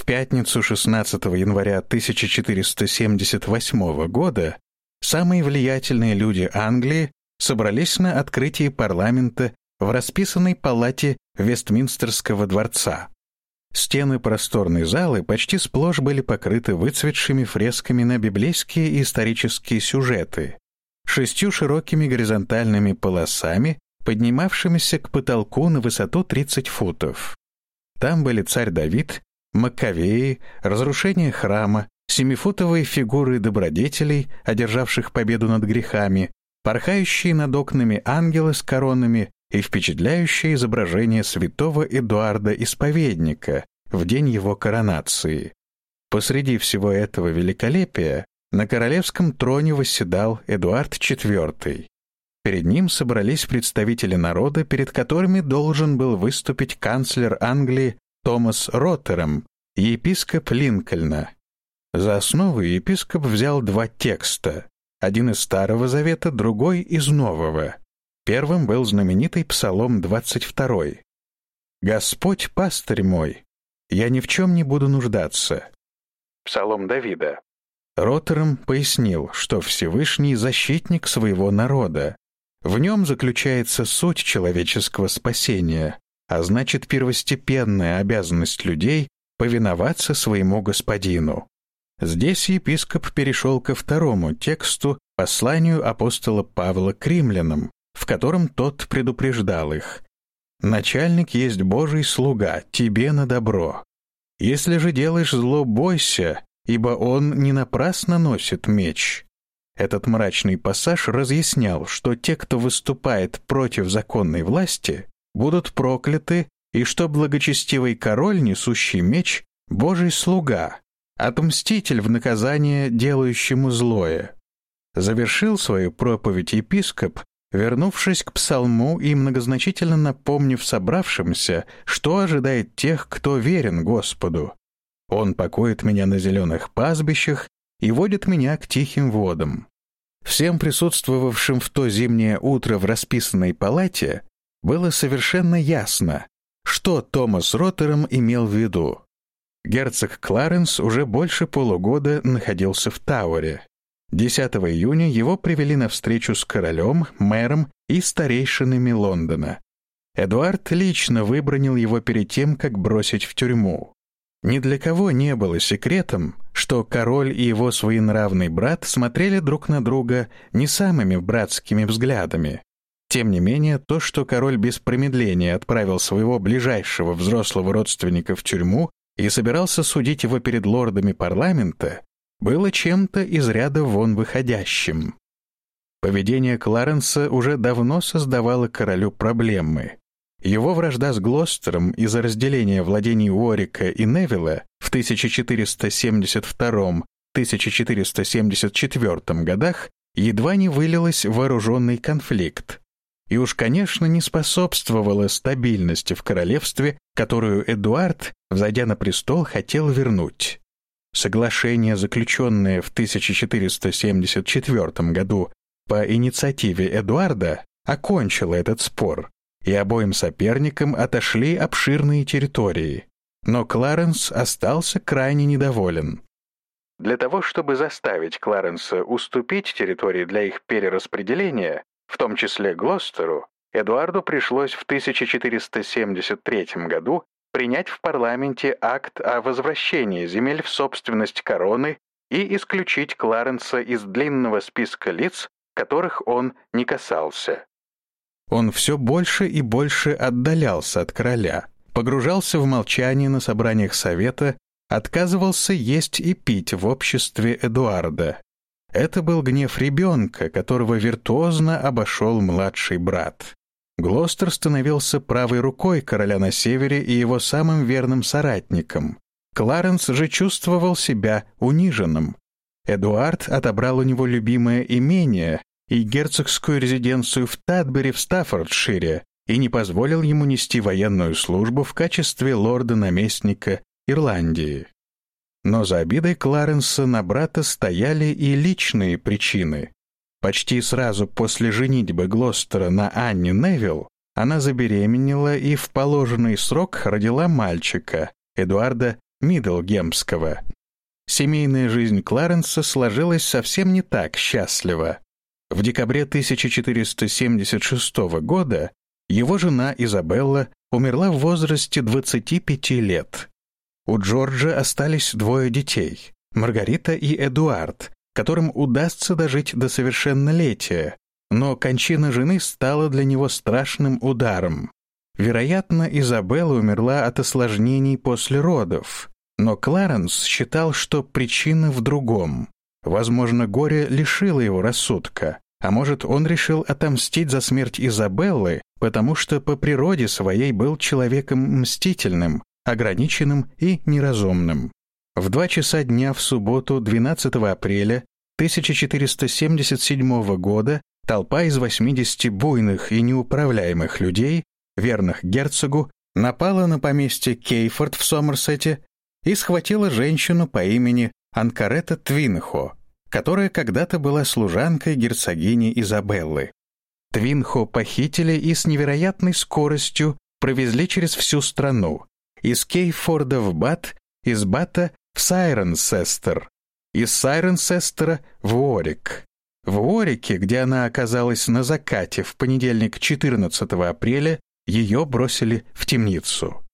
В пятницу 16 января 1478 года самые влиятельные люди Англии собрались на открытии парламента в расписанной палате Вестминстерского дворца. Стены просторной залы почти сплошь были покрыты выцветшими фресками на библейские и исторические сюжеты, шестью широкими горизонтальными полосами, поднимавшимися к потолку на высоту 30 футов. Там были царь Давид, Маковеи, разрушение храма, семифутовые фигуры добродетелей, одержавших победу над грехами, порхающие над окнами ангелы с коронами и впечатляющее изображение святого Эдуарда Исповедника в день его коронации. Посреди всего этого великолепия на королевском троне восседал Эдуард IV. Перед ним собрались представители народа, перед которыми должен был выступить канцлер Англии Томас Роттером, епископ Линкольна. За основу епископ взял два текста, один из Старого Завета, другой из Нового. Первым был знаменитый Псалом 22. «Господь, пастырь мой, я ни в чем не буду нуждаться». Псалом Давида. Роттером пояснил, что Всевышний — защитник своего народа. В нем заключается суть человеческого спасения, а значит первостепенная обязанность людей повиноваться своему господину. Здесь епископ перешел ко второму тексту, посланию апостола Павла к римлянам, в котором тот предупреждал их. «Начальник есть Божий слуга, тебе на добро. Если же делаешь зло, бойся, ибо он не напрасно носит меч». Этот мрачный пассаж разъяснял, что те, кто выступает против законной власти, будут прокляты, и что благочестивый король, несущий меч, — Божий слуга, отмститель в наказание делающему злое. Завершил свою проповедь епископ, вернувшись к псалму и многозначительно напомнив собравшимся, что ожидает тех, кто верен Господу. «Он покоит меня на зеленых пастбищах и водит меня к тихим водам». Всем присутствовавшим в то зимнее утро в расписанной палате было совершенно ясно, что Томас Роттером имел в виду. Герцог Кларенс уже больше полугода находился в Тауэре. 10 июня его привели на встречу с королем, мэром и старейшинами Лондона. Эдуард лично выбронил его перед тем, как бросить в тюрьму. Ни для кого не было секретом, что король и его своенравный брат смотрели друг на друга не самыми братскими взглядами. Тем не менее, то, что король без промедления отправил своего ближайшего взрослого родственника в тюрьму и собирался судить его перед лордами парламента, было чем-то из ряда вон выходящим. Поведение Кларенса уже давно создавало королю проблемы. Его вражда с Глостером из-за разделения владений Уорика и Невилла в 1472-1474 годах едва не вылилась в вооруженный конфликт, и уж, конечно, не способствовала стабильности в королевстве, которую Эдуард, взойдя на престол, хотел вернуть. Соглашение, заключенное в 1474 году по инициативе Эдуарда, окончило этот спор, и обоим соперникам отошли обширные территории. Но Кларенс остался крайне недоволен. Для того, чтобы заставить Кларенса уступить территории для их перераспределения, в том числе Глостеру, Эдуарду пришлось в 1473 году принять в парламенте акт о возвращении земель в собственность короны и исключить Кларенса из длинного списка лиц, которых он не касался. Он все больше и больше отдалялся от короля, погружался в молчание на собраниях совета, отказывался есть и пить в обществе Эдуарда. Это был гнев ребенка, которого виртуозно обошел младший брат. Глостер становился правой рукой короля на севере и его самым верным соратником. Кларенс же чувствовал себя униженным. Эдуард отобрал у него любимое имение и герцогскую резиденцию в Тадбери в Стаффордшире и не позволил ему нести военную службу в качестве лорда-наместника Ирландии. Но за обидой Кларенса на брата стояли и личные причины. Почти сразу после женитьбы Глостера на Анне Невилл она забеременела и в положенный срок родила мальчика, Эдуарда Миддлгемского. Семейная жизнь Кларенса сложилась совсем не так счастливо. В декабре 1476 года его жена Изабелла умерла в возрасте 25 лет. У Джорджа остались двое детей — Маргарита и Эдуард, которым удастся дожить до совершеннолетия, но кончина жены стала для него страшным ударом. Вероятно, Изабелла умерла от осложнений после родов, но Кларенс считал, что причина в другом. Возможно, горе лишило его рассудка, а может, он решил отомстить за смерть Изабеллы, потому что по природе своей был человеком мстительным, ограниченным и неразумным. В два часа дня в субботу, 12 апреля 1477 года, толпа из 80 буйных и неуправляемых людей, верных герцогу, напала на поместье Кейфорд в Сомерсете и схватила женщину по имени Анкарета Твинхо, которая когда-то была служанкой герцогини Изабеллы. Твинхо похитили и с невероятной скоростью провезли через всю страну, из Кейфорда в Бат, из Бата в Сайренсестер, из Сайренсестера в Уорик. В Уорике, где она оказалась на закате в понедельник 14 апреля, ее бросили в темницу.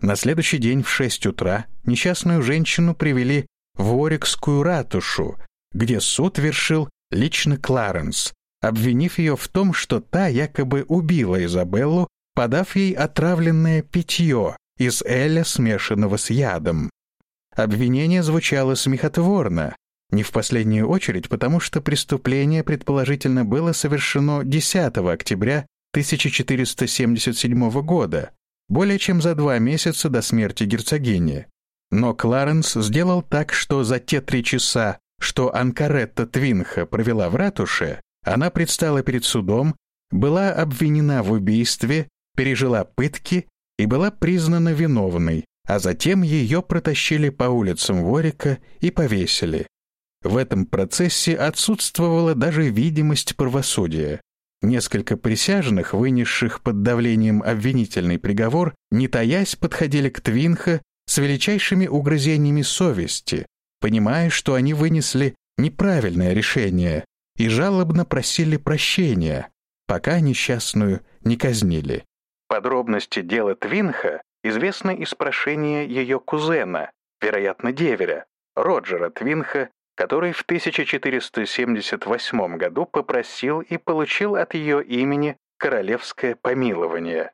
На следующий день в 6 утра несчастную женщину привели в Уорикскую ратушу, где суд вершил лично Кларенс, обвинив ее в том, что та якобы убила Изабеллу, подав ей отравленное питье из эля, смешанного с ядом. Обвинение звучало смехотворно, не в последнюю очередь потому, что преступление предположительно было совершено 10 октября 1477 года, более чем за два месяца до смерти герцогини. Но Кларенс сделал так, что за те три часа, что Анкаретта Твинха провела в ратуше, она предстала перед судом, была обвинена в убийстве, пережила пытки и была признана виновной, а затем ее протащили по улицам Ворика и повесили. В этом процессе отсутствовала даже видимость правосудия. Несколько присяжных, вынесших под давлением обвинительный приговор, не таясь, подходили к Твинха с величайшими угрызениями совести, понимая, что они вынесли неправильное решение, и жалобно просили прощения, пока несчастную не казнили. Подробности дела Твинха известны из прошения ее кузена, вероятно, деверя, Роджера Твинха, который в 1478 году попросил и получил от ее имени королевское помилование.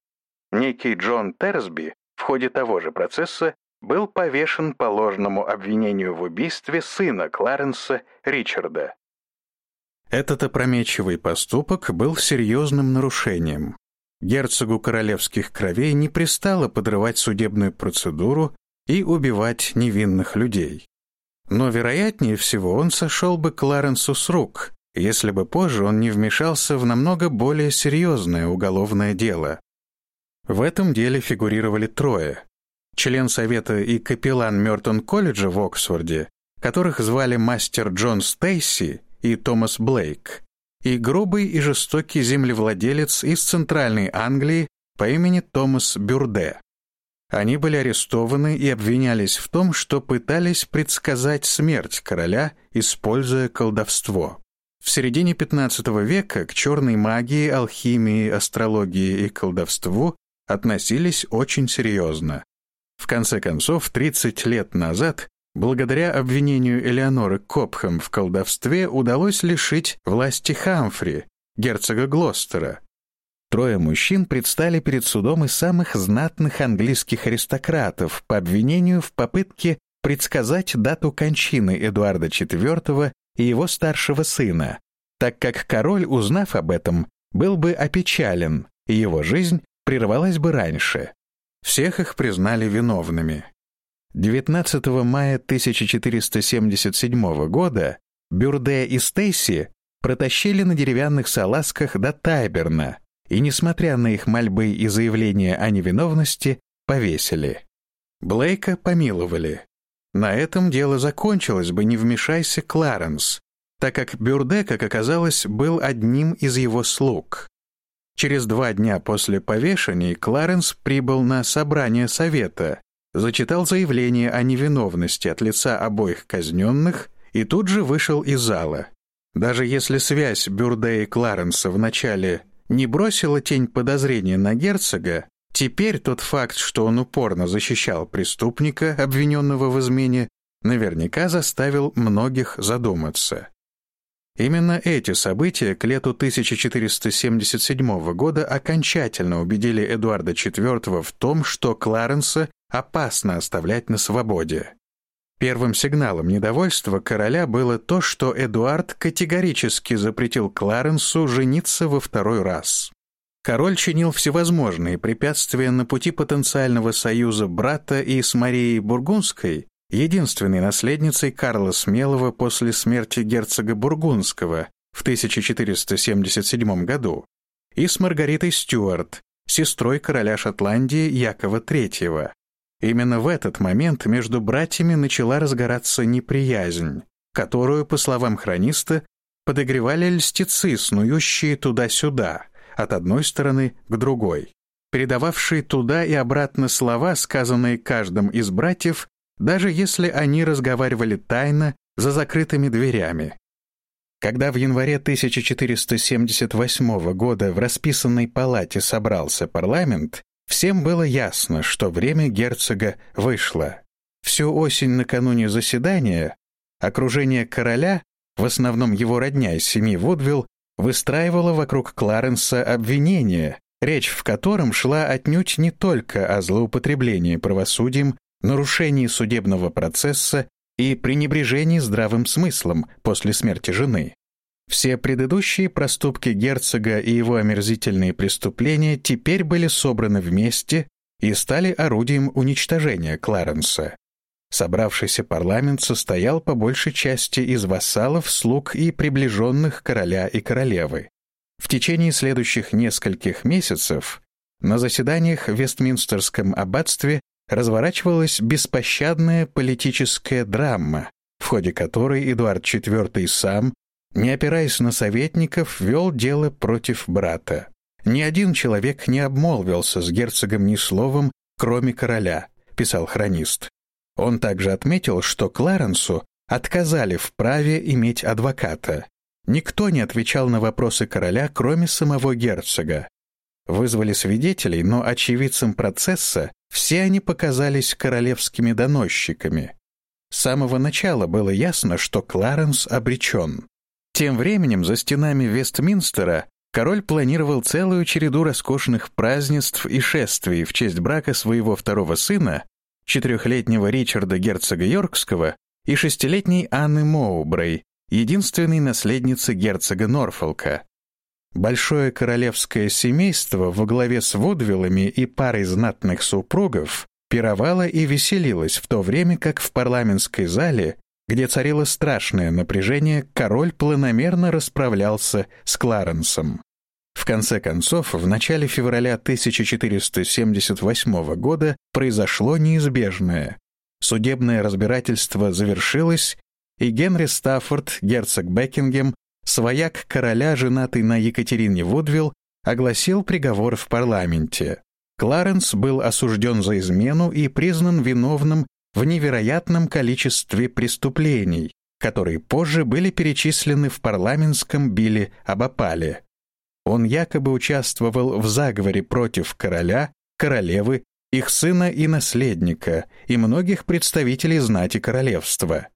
Некий Джон Терсби в ходе того же процесса был повешен по ложному обвинению в убийстве сына Кларенса Ричарда. Этот опрометчивый поступок был серьезным нарушением. Герцогу королевских кровей не пристало подрывать судебную процедуру и убивать невинных людей. Но, вероятнее всего, он сошел бы Кларенсу с рук, если бы позже он не вмешался в намного более серьезное уголовное дело. В этом деле фигурировали трое член совета и капеллан Мёртон-колледжа в Оксфорде, которых звали мастер Джон Стейси и Томас Блейк, и грубый и жестокий землевладелец из Центральной Англии по имени Томас Бюрде. Они были арестованы и обвинялись в том, что пытались предсказать смерть короля, используя колдовство. В середине XV века к черной магии, алхимии, астрологии и колдовству относились очень серьезно. В конце концов, 30 лет назад, благодаря обвинению Элеоноры Копхэм в колдовстве, удалось лишить власти Хамфри, герцога Глостера. Трое мужчин предстали перед судом из самых знатных английских аристократов по обвинению в попытке предсказать дату кончины Эдуарда IV и его старшего сына, так как король, узнав об этом, был бы опечален, и его жизнь прервалась бы раньше. Всех их признали виновными. 19 мая 1477 года Бюрде и Стейси протащили на деревянных салазках до Тайберна и, несмотря на их мольбы и заявления о невиновности, повесили. Блейка помиловали. На этом дело закончилось бы, не вмешайся Кларенс, так как Бюрде, как оказалось, был одним из его слуг. Через два дня после повешения Кларенс прибыл на собрание совета, зачитал заявление о невиновности от лица обоих казненных и тут же вышел из зала. Даже если связь Бюрде и Кларенса вначале не бросила тень подозрения на герцога, теперь тот факт, что он упорно защищал преступника, обвиненного в измене, наверняка заставил многих задуматься. Именно эти события к лету 1477 года окончательно убедили Эдуарда IV в том, что Кларенса опасно оставлять на свободе. Первым сигналом недовольства короля было то, что Эдуард категорически запретил Кларенсу жениться во второй раз. Король чинил всевозможные препятствия на пути потенциального союза брата и с Марией Бургундской, единственной наследницей Карла Смелого после смерти герцога Бургундского в 1477 году, и с Маргаритой Стюарт, сестрой короля Шотландии Якова III. Именно в этот момент между братьями начала разгораться неприязнь, которую, по словам хрониста, подогревали льстецы, снующие туда-сюда, от одной стороны к другой, передававшие туда и обратно слова, сказанные каждым из братьев даже если они разговаривали тайно за закрытыми дверями. Когда в январе 1478 года в расписанной палате собрался парламент, всем было ясно, что время герцога вышло. Всю осень накануне заседания окружение короля, в основном его родня из семьи Вудвилл, выстраивало вокруг Кларенса обвинения, речь в котором шла отнюдь не только о злоупотреблении правосудием нарушении судебного процесса и пренебрежении здравым смыслом после смерти жены. Все предыдущие проступки герцога и его омерзительные преступления теперь были собраны вместе и стали орудием уничтожения Кларенса. Собравшийся парламент состоял по большей части из вассалов, слуг и приближенных короля и королевы. В течение следующих нескольких месяцев на заседаниях в Вестминстерском аббатстве разворачивалась беспощадная политическая драма, в ходе которой Эдуард IV сам, не опираясь на советников, вел дело против брата. Ни один человек не обмолвился с герцогом ни словом, кроме короля, писал хронист. Он также отметил, что Кларенсу отказали в праве иметь адвоката. Никто не отвечал на вопросы короля, кроме самого герцога. Вызвали свидетелей, но очевидцам процесса все они показались королевскими доносчиками. С самого начала было ясно, что Кларенс обречен. Тем временем за стенами Вестминстера король планировал целую череду роскошных празднеств и шествий в честь брака своего второго сына, четырехлетнего Ричарда герцога Йоркского и шестилетней Анны Моубрей, единственной наследницы герцога Норфолка. Большое королевское семейство во главе с Вудвиллами и парой знатных супругов пировало и веселилось в то время, как в парламентской зале, где царило страшное напряжение, король планомерно расправлялся с Кларенсом. В конце концов, в начале февраля 1478 года произошло неизбежное. Судебное разбирательство завершилось, и Генри Стаффорд, герцог Бекингем, свояк короля, женатый на Екатерине Вудвилл, огласил приговор в парламенте. Кларенс был осужден за измену и признан виновным в невероятном количестве преступлений, которые позже были перечислены в парламентском биле об опале. Он якобы участвовал в заговоре против короля, королевы, их сына и наследника и многих представителей знати королевства.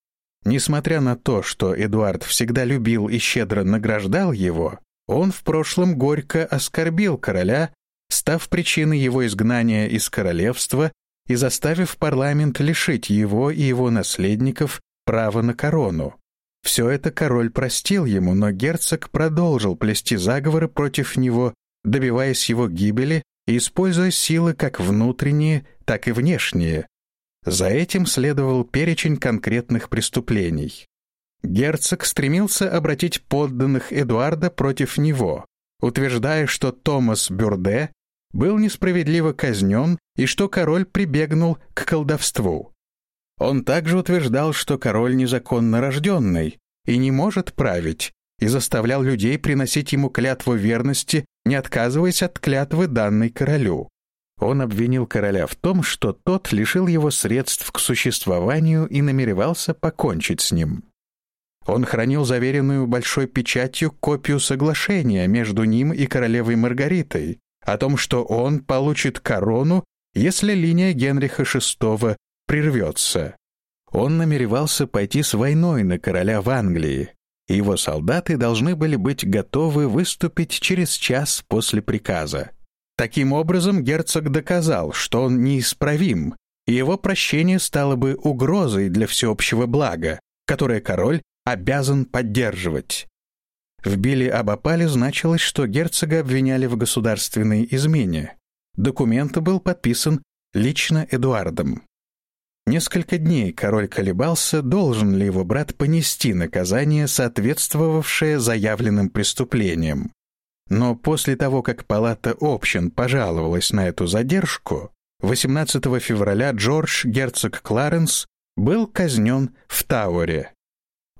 Несмотря на то, что Эдуард всегда любил и щедро награждал его, он в прошлом горько оскорбил короля, став причиной его изгнания из королевства и заставив парламент лишить его и его наследников права на корону. Все это король простил ему, но герцог продолжил плести заговоры против него, добиваясь его гибели и используя силы как внутренние, так и внешние, за этим следовал перечень конкретных преступлений. Герцог стремился обратить подданных Эдуарда против него, утверждая, что Томас Бюрде был несправедливо казнен и что король прибегнул к колдовству. Он также утверждал, что король незаконно рожденный и не может править, и заставлял людей приносить ему клятву верности, не отказываясь от клятвы данной королю. Он обвинил короля в том, что тот лишил его средств к существованию и намеревался покончить с ним. Он хранил заверенную большой печатью копию соглашения между ним и королевой Маргаритой о том, что он получит корону, если линия Генриха VI прервется. Он намеревался пойти с войной на короля в Англии, его солдаты должны были быть готовы выступить через час после приказа. Таким образом, герцог доказал, что он неисправим, и его прощение стало бы угрозой для всеобщего блага, которое король обязан поддерживать. В Билли об опале значилось, что герцога обвиняли в государственной измене. Документ был подписан лично Эдуардом. Несколько дней король колебался, должен ли его брат понести наказание, соответствовавшее заявленным преступлениям. Но после того, как палата общин пожаловалась на эту задержку, 18 февраля Джордж, герцог Кларенс, был казнен в Тауэре.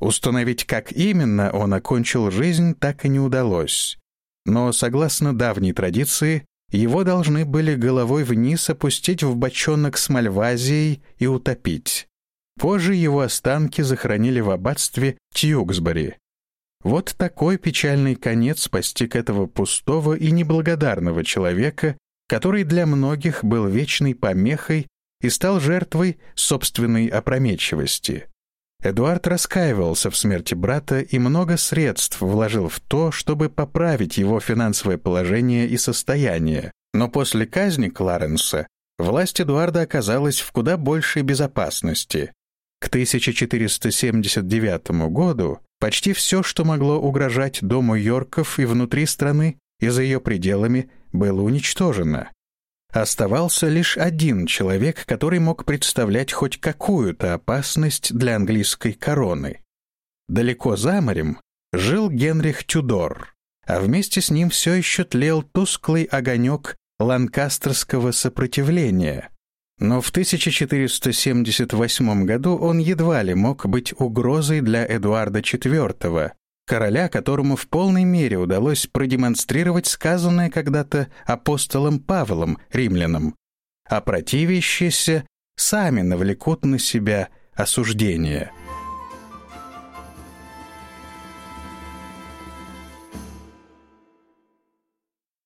Установить, как именно он окончил жизнь, так и не удалось. Но, согласно давней традиции, его должны были головой вниз опустить в бочонок с мальвазией и утопить. Позже его останки захоронили в аббатстве Тьюксбори, вот такой печальный конец постиг этого пустого и неблагодарного человека, который для многих был вечной помехой и стал жертвой собственной опрометчивости. Эдуард раскаивался в смерти брата и много средств вложил в то, чтобы поправить его финансовое положение и состояние. Но после казни Кларенса власть Эдуарда оказалась в куда большей безопасности. К 1479 году Почти все, что могло угрожать дому Йорков и внутри страны, и за ее пределами, было уничтожено. Оставался лишь один человек, который мог представлять хоть какую-то опасность для английской короны. Далеко за морем жил Генрих Тюдор, а вместе с ним все еще тлел тусклый огонек ланкастерского сопротивления, но в 1478 году он едва ли мог быть угрозой для Эдуарда IV, короля, которому в полной мере удалось продемонстрировать сказанное когда-то апостолом Павлом римлянам, а противящиеся сами навлекут на себя осуждение.